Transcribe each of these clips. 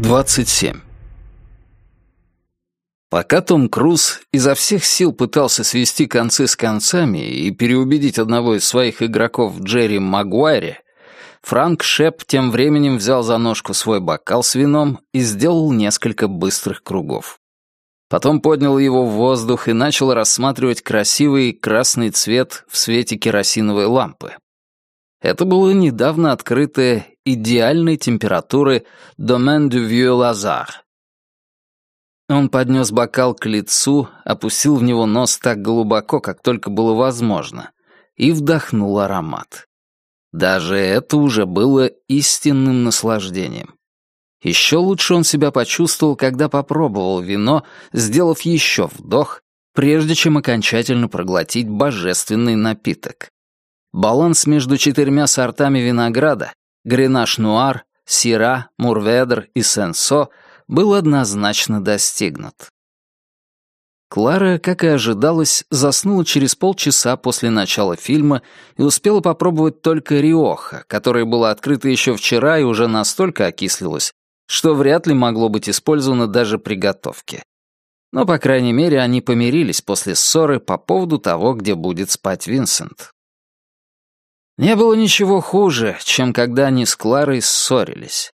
27. Пока Том Круз изо всех сил пытался свести концы с концами и переубедить одного из своих игроков Джерри Магуайре, Франк Шеп тем временем взял за ножку свой бокал с вином и сделал несколько быстрых кругов. Потом поднял его в воздух и начал рассматривать красивый красный цвет в свете керосиновой лампы. Это было недавно открытое идеальной температуры «Domaine du Vieux Lazare». Он поднес бокал к лицу, опустил в него нос так глубоко, как только было возможно, и вдохнул аромат. Даже это уже было истинным наслаждением. Еще лучше он себя почувствовал, когда попробовал вино, сделав еще вдох, прежде чем окончательно проглотить божественный напиток. Баланс между четырьмя сортами винограда — Гренаш Нуар, Сира, Мурведер и Сенсо — был однозначно достигнут. Клара, как и ожидалось, заснула через полчаса после начала фильма и успела попробовать только риоха, которое было открыто еще вчера и уже настолько окислилось, что вряд ли могло быть использовано даже при готовке. Но, по крайней мере, они помирились после ссоры по поводу того, где будет спать Винсент. Не было ничего хуже, чем когда они с Кларой ссорились.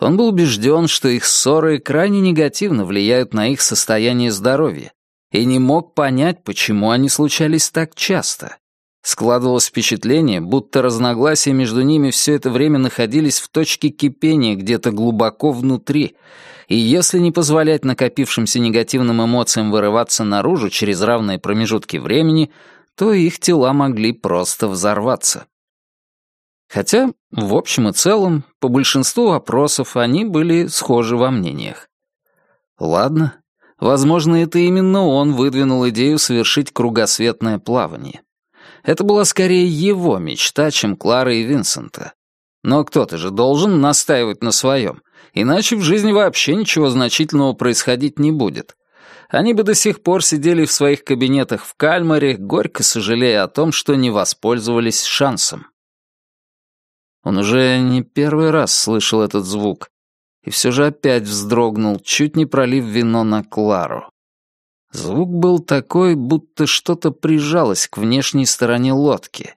Он был убежден, что их ссоры крайне негативно влияют на их состояние здоровья, и не мог понять, почему они случались так часто. Складывалось впечатление, будто разногласия между ними все это время находились в точке кипения где-то глубоко внутри, и если не позволять накопившимся негативным эмоциям вырываться наружу через равные промежутки времени, то их тела могли просто взорваться. Хотя, в общем и целом, по большинству вопросов они были схожи во мнениях. Ладно, возможно, это именно он выдвинул идею совершить кругосветное плавание. Это была скорее его мечта, чем Клары и Винсента. Но кто-то же должен настаивать на своем, иначе в жизни вообще ничего значительного происходить не будет. Они бы до сих пор сидели в своих кабинетах в Кальмаре, горько сожалея о том, что не воспользовались шансом. Он уже не первый раз слышал этот звук, и все же опять вздрогнул, чуть не пролив вино на Клару. Звук был такой, будто что-то прижалось к внешней стороне лодки.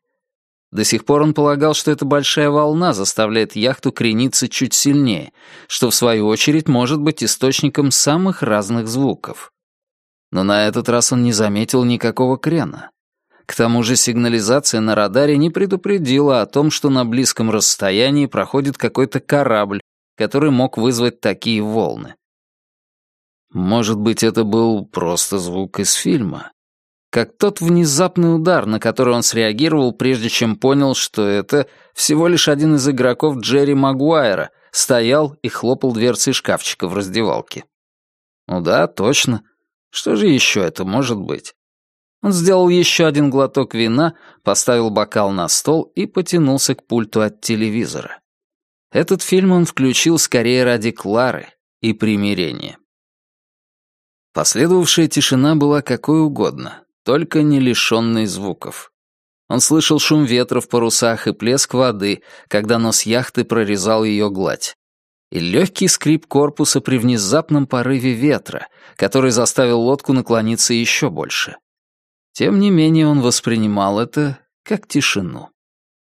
До сих пор он полагал, что эта большая волна заставляет яхту крениться чуть сильнее, что в свою очередь может быть источником самых разных звуков. Но на этот раз он не заметил никакого крена. К тому же сигнализация на радаре не предупредила о том, что на близком расстоянии проходит какой-то корабль, который мог вызвать такие волны. Может быть, это был просто звук из фильма? Как тот внезапный удар, на который он среагировал, прежде чем понял, что это всего лишь один из игроков Джерри Магуайра, стоял и хлопал дверцей шкафчика в раздевалке. Ну да, точно. Что же еще это может быть? Он сделал еще один глоток вина, поставил бокал на стол и потянулся к пульту от телевизора. Этот фильм он включил скорее ради Клары и примирения. Последовавшая тишина была какой угодно, только не лишенной звуков. Он слышал шум ветра в парусах и плеск воды, когда нос яхты прорезал ее гладь. И легкий скрип корпуса при внезапном порыве ветра, который заставил лодку наклониться еще больше. Тем не менее он воспринимал это как тишину.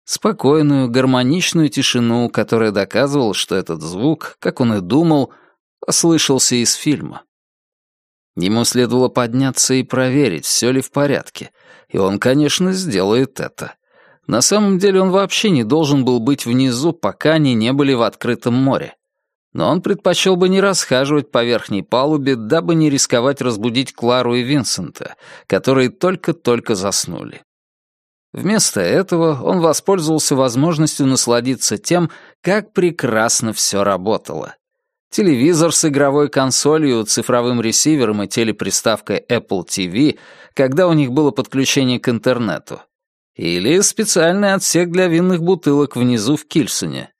Спокойную, гармоничную тишину, которая доказывала, что этот звук, как он и думал, послышался из фильма. Ему следовало подняться и проверить, все ли в порядке, и он, конечно, сделает это. На самом деле он вообще не должен был быть внизу, пока они не были в открытом море но он предпочел бы не расхаживать по верхней палубе, дабы не рисковать разбудить Клару и Винсента, которые только-только заснули. Вместо этого он воспользовался возможностью насладиться тем, как прекрасно все работало. Телевизор с игровой консолью, цифровым ресивером и телеприставкой Apple TV, когда у них было подключение к интернету. Или специальный отсек для винных бутылок внизу в Кильсоне,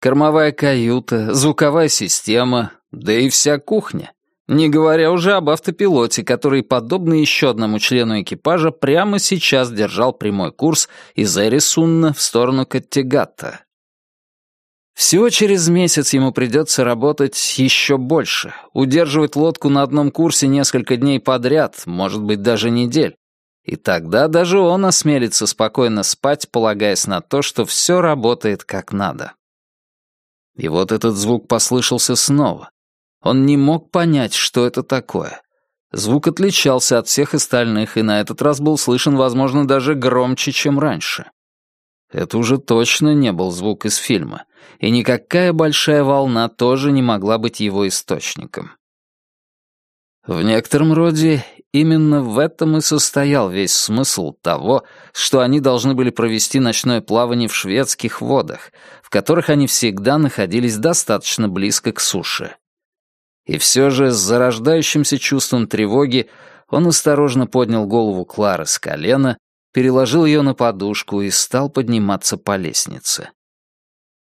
Кормовая каюта, звуковая система, да и вся кухня. Не говоря уже об автопилоте, который, подобно еще одному члену экипажа, прямо сейчас держал прямой курс из Эрисунна в сторону Каттегатта. Всего через месяц ему придется работать еще больше, удерживать лодку на одном курсе несколько дней подряд, может быть, даже недель. И тогда даже он осмелится спокойно спать, полагаясь на то, что все работает как надо. И вот этот звук послышался снова. Он не мог понять, что это такое. Звук отличался от всех остальных, и на этот раз был слышен, возможно, даже громче, чем раньше. Это уже точно не был звук из фильма, и никакая большая волна тоже не могла быть его источником. В некотором роде именно в этом и состоял весь смысл того, что они должны были провести ночное плавание в шведских водах, в которых они всегда находились достаточно близко к суше. И все же с зарождающимся чувством тревоги он осторожно поднял голову Клары с колена переложил ее на подушку и стал подниматься по лестнице.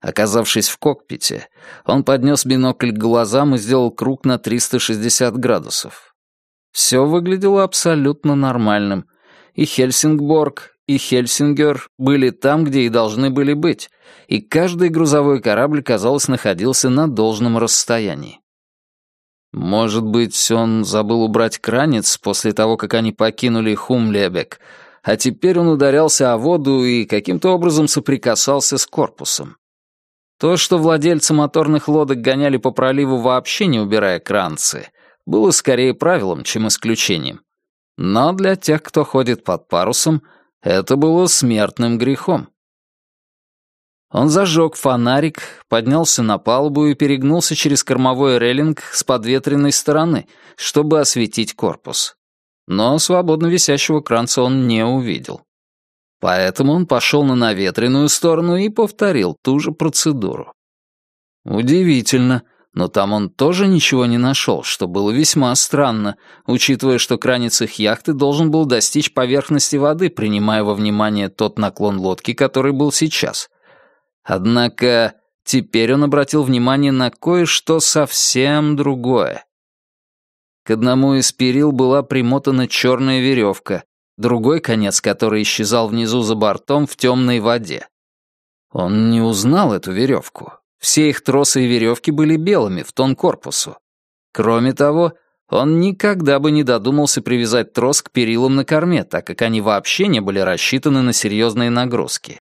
Оказавшись в кокпите, он поднес бинокль к глазам и сделал круг на 360 градусов. Все выглядело абсолютно нормальным. И Хельсингборг, и Хельсингер были там, где и должны были быть, и каждый грузовой корабль, казалось, находился на должном расстоянии. Может быть, он забыл убрать кранец после того, как они покинули Хумлебек, а теперь он ударялся о воду и каким-то образом соприкасался с корпусом. То, что владельцы моторных лодок гоняли по проливу вообще не убирая кранцы, было скорее правилом, чем исключением. Но для тех, кто ходит под парусом, это было смертным грехом. Он зажег фонарик, поднялся на палубу и перегнулся через кормовой рейлинг с подветренной стороны, чтобы осветить корпус но свободно висящего кранца он не увидел. Поэтому он пошел на наветренную сторону и повторил ту же процедуру. Удивительно, но там он тоже ничего не нашел, что было весьма странно, учитывая, что кранец их яхты должен был достичь поверхности воды, принимая во внимание тот наклон лодки, который был сейчас. Однако теперь он обратил внимание на кое-что совсем другое. К одному из перил была примотана черная веревка, другой конец которой исчезал внизу за бортом в темной воде. Он не узнал эту веревку. Все их тросы и веревки были белыми, в тон корпусу. Кроме того, он никогда бы не додумался привязать трос к перилам на корме, так как они вообще не были рассчитаны на серьезные нагрузки.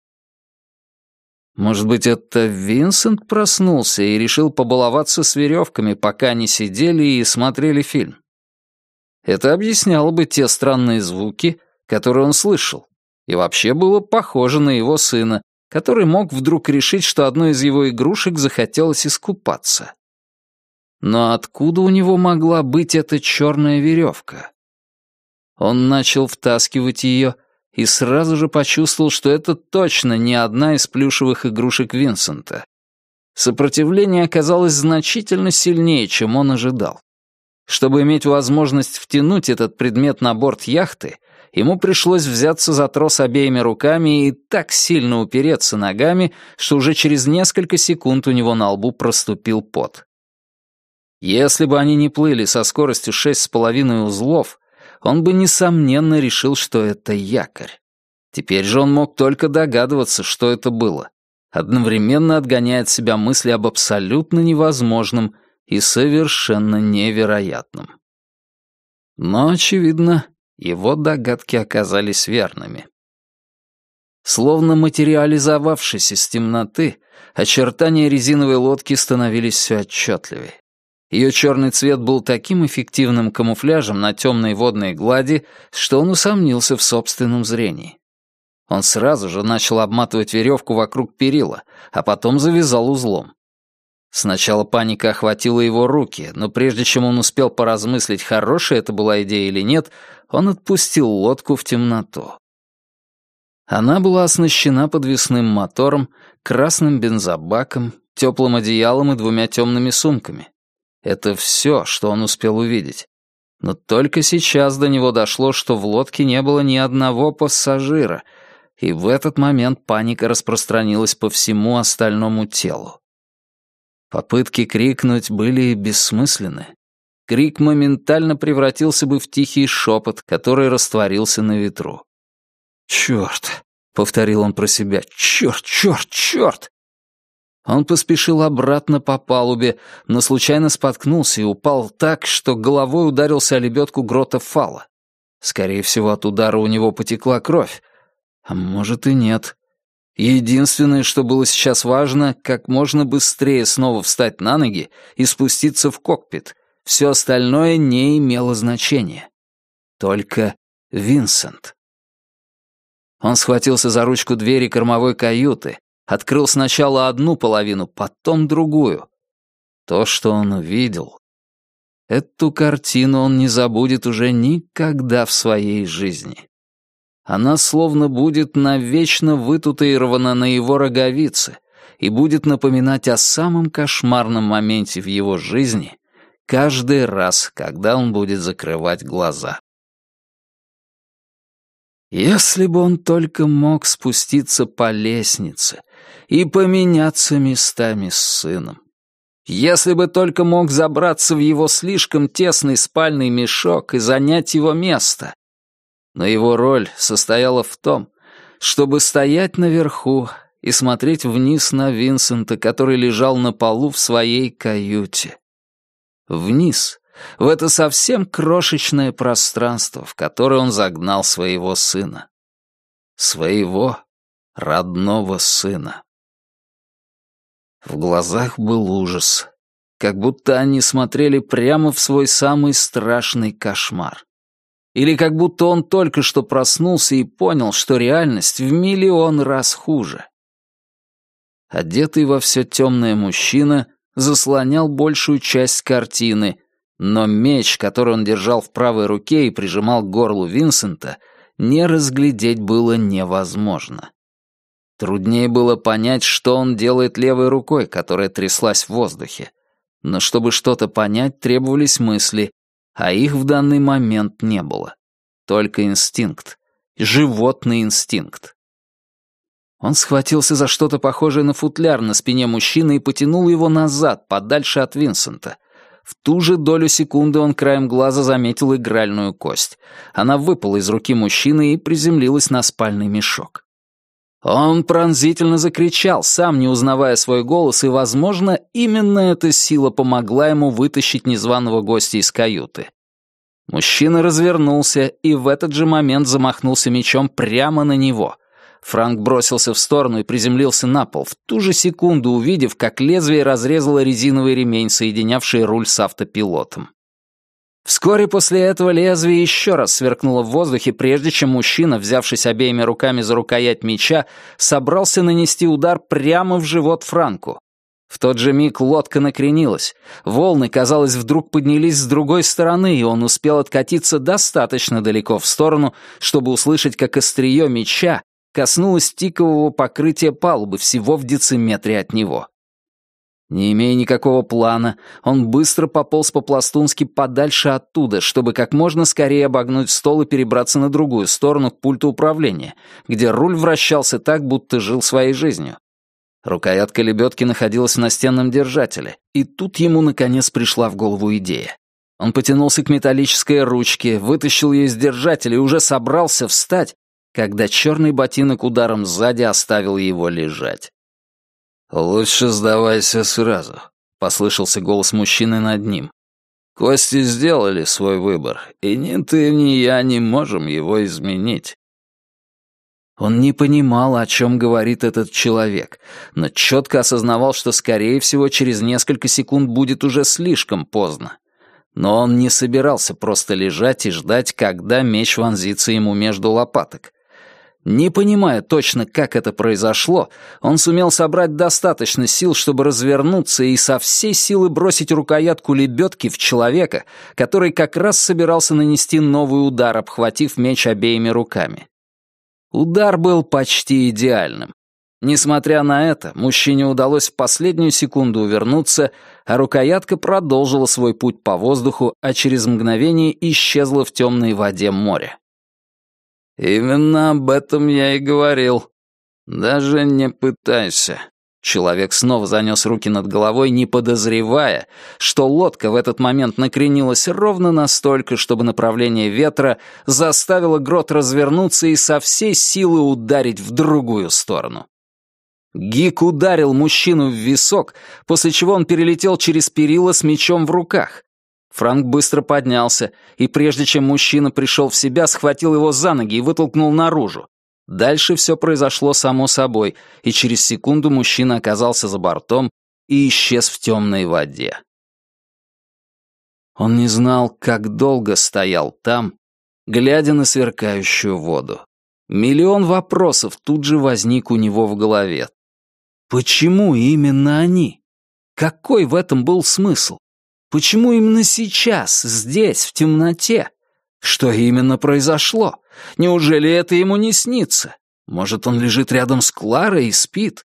Может быть, это Винсент проснулся и решил побаловаться с веревками, пока они сидели и смотрели фильм? Это объясняло бы те странные звуки, которые он слышал, и вообще было похоже на его сына, который мог вдруг решить, что одной из его игрушек захотелось искупаться. Но откуда у него могла быть эта черная веревка? Он начал втаскивать ее, и сразу же почувствовал, что это точно не одна из плюшевых игрушек Винсента. Сопротивление оказалось значительно сильнее, чем он ожидал. Чтобы иметь возможность втянуть этот предмет на борт яхты, ему пришлось взяться за трос обеими руками и так сильно упереться ногами, что уже через несколько секунд у него на лбу проступил пот. Если бы они не плыли со скоростью шесть с половиной узлов, он бы, несомненно, решил, что это якорь. Теперь же он мог только догадываться, что это было. Одновременно отгоняя от себя мысли об абсолютно невозможном и совершенно невероятном. Но, очевидно, его догадки оказались верными. Словно материализовавшись из темноты, очертания резиновой лодки становились все отчетливее. Ее черный цвет был таким эффективным камуфляжем на темной водной глади, что он усомнился в собственном зрении. Он сразу же начал обматывать веревку вокруг перила, а потом завязал узлом. Сначала паника охватила его руки, но прежде чем он успел поразмыслить, хорошая это была идея или нет, он отпустил лодку в темноту. Она была оснащена подвесным мотором, красным бензобаком, теплым одеялом и двумя темными сумками. Это все, что он успел увидеть. Но только сейчас до него дошло, что в лодке не было ни одного пассажира, и в этот момент паника распространилась по всему остальному телу. Попытки крикнуть были бессмысленны. Крик моментально превратился бы в тихий шепот, который растворился на ветру. «Черт!» — повторил он про себя. «Черт, черт, черт!» Он поспешил обратно по палубе, но случайно споткнулся и упал так, что головой ударился о лебедку грота фала. Скорее всего, от удара у него потекла кровь. А может и нет. Единственное, что было сейчас важно, как можно быстрее снова встать на ноги и спуститься в кокпит. Все остальное не имело значения. Только Винсент. Он схватился за ручку двери кормовой каюты, открыл сначала одну половину, потом другую. То, что он увидел, эту картину он не забудет уже никогда в своей жизни. Она словно будет навечно вытатуирована на его роговице и будет напоминать о самом кошмарном моменте в его жизни каждый раз, когда он будет закрывать глаза. Если бы он только мог спуститься по лестнице и поменяться местами с сыном. Если бы только мог забраться в его слишком тесный спальный мешок и занять его место. Но его роль состояла в том, чтобы стоять наверху и смотреть вниз на Винсента, который лежал на полу в своей каюте. Вниз, в это совсем крошечное пространство, в которое он загнал своего сына. Своего родного сына. В глазах был ужас, как будто они смотрели прямо в свой самый страшный кошмар. Или как будто он только что проснулся и понял, что реальность в миллион раз хуже. Одетый во все темное мужчина заслонял большую часть картины, но меч, который он держал в правой руке и прижимал к горлу Винсента, не разглядеть было невозможно. Труднее было понять, что он делает левой рукой, которая тряслась в воздухе. Но чтобы что-то понять, требовались мысли, а их в данный момент не было. Только инстинкт. Животный инстинкт. Он схватился за что-то похожее на футляр на спине мужчины и потянул его назад, подальше от Винсента. В ту же долю секунды он краем глаза заметил игральную кость. Она выпала из руки мужчины и приземлилась на спальный мешок. Он пронзительно закричал, сам не узнавая свой голос, и, возможно, именно эта сила помогла ему вытащить незваного гостя из каюты. Мужчина развернулся и в этот же момент замахнулся мечом прямо на него. Франк бросился в сторону и приземлился на пол, в ту же секунду увидев, как лезвие разрезало резиновый ремень, соединявший руль с автопилотом. Вскоре после этого лезвие еще раз сверкнуло в воздухе, прежде чем мужчина, взявшись обеими руками за рукоять меча, собрался нанести удар прямо в живот Франку. В тот же миг лодка накренилась. Волны, казалось, вдруг поднялись с другой стороны, и он успел откатиться достаточно далеко в сторону, чтобы услышать, как острие меча коснулась тикового покрытия палубы всего в дециметре от него. Не имея никакого плана, он быстро пополз по-пластунски подальше оттуда, чтобы как можно скорее обогнуть стол и перебраться на другую сторону к пульту управления, где руль вращался так, будто жил своей жизнью. Рукоятка лебедки находилась в настенном держателе, и тут ему наконец пришла в голову идея. Он потянулся к металлической ручке, вытащил ее из держателя и уже собрался встать, когда черный ботинок ударом сзади оставил его лежать. «Лучше сдавайся сразу», — послышался голос мужчины над ним. «Кости сделали свой выбор, и ни ты, ни я не можем его изменить». Он не понимал, о чем говорит этот человек, но четко осознавал, что, скорее всего, через несколько секунд будет уже слишком поздно. Но он не собирался просто лежать и ждать, когда меч вонзится ему между лопаток. Не понимая точно, как это произошло, он сумел собрать достаточно сил, чтобы развернуться и со всей силы бросить рукоятку лебедки в человека, который как раз собирался нанести новый удар, обхватив меч обеими руками. Удар был почти идеальным. Несмотря на это, мужчине удалось в последнюю секунду увернуться, а рукоятка продолжила свой путь по воздуху, а через мгновение исчезла в темной воде моря. «Именно об этом я и говорил. Даже не пытайся». Человек снова занес руки над головой, не подозревая, что лодка в этот момент накренилась ровно настолько, чтобы направление ветра заставило грот развернуться и со всей силы ударить в другую сторону. Гик ударил мужчину в висок, после чего он перелетел через перила с мечом в руках. Франк быстро поднялся, и прежде чем мужчина пришел в себя, схватил его за ноги и вытолкнул наружу. Дальше все произошло само собой, и через секунду мужчина оказался за бортом и исчез в темной воде. Он не знал, как долго стоял там, глядя на сверкающую воду. Миллион вопросов тут же возник у него в голове. Почему именно они? Какой в этом был смысл? Почему именно сейчас, здесь, в темноте? Что именно произошло? Неужели это ему не снится? Может, он лежит рядом с Кларой и спит?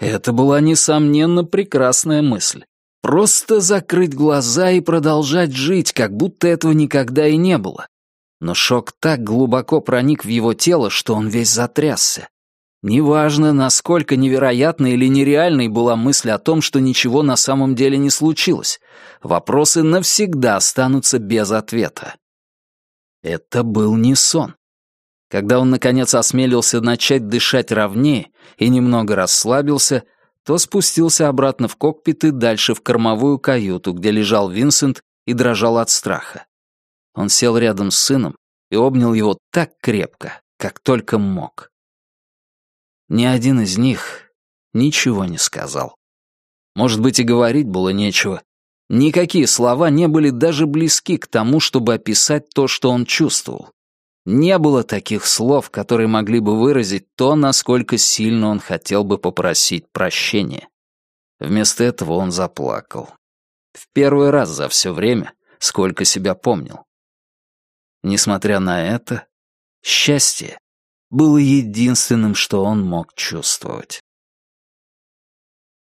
Это была, несомненно, прекрасная мысль. Просто закрыть глаза и продолжать жить, как будто этого никогда и не было. Но шок так глубоко проник в его тело, что он весь затрясся. Неважно, насколько невероятной или нереальной была мысль о том, что ничего на самом деле не случилось, вопросы навсегда останутся без ответа. Это был не сон. Когда он, наконец, осмелился начать дышать ровнее и немного расслабился, то спустился обратно в кокпит и дальше в кормовую каюту, где лежал Винсент и дрожал от страха. Он сел рядом с сыном и обнял его так крепко, как только мог. Ни один из них ничего не сказал. Может быть, и говорить было нечего. Никакие слова не были даже близки к тому, чтобы описать то, что он чувствовал. Не было таких слов, которые могли бы выразить то, насколько сильно он хотел бы попросить прощения. Вместо этого он заплакал. В первый раз за все время, сколько себя помнил. Несмотря на это, счастье было единственным, что он мог чувствовать.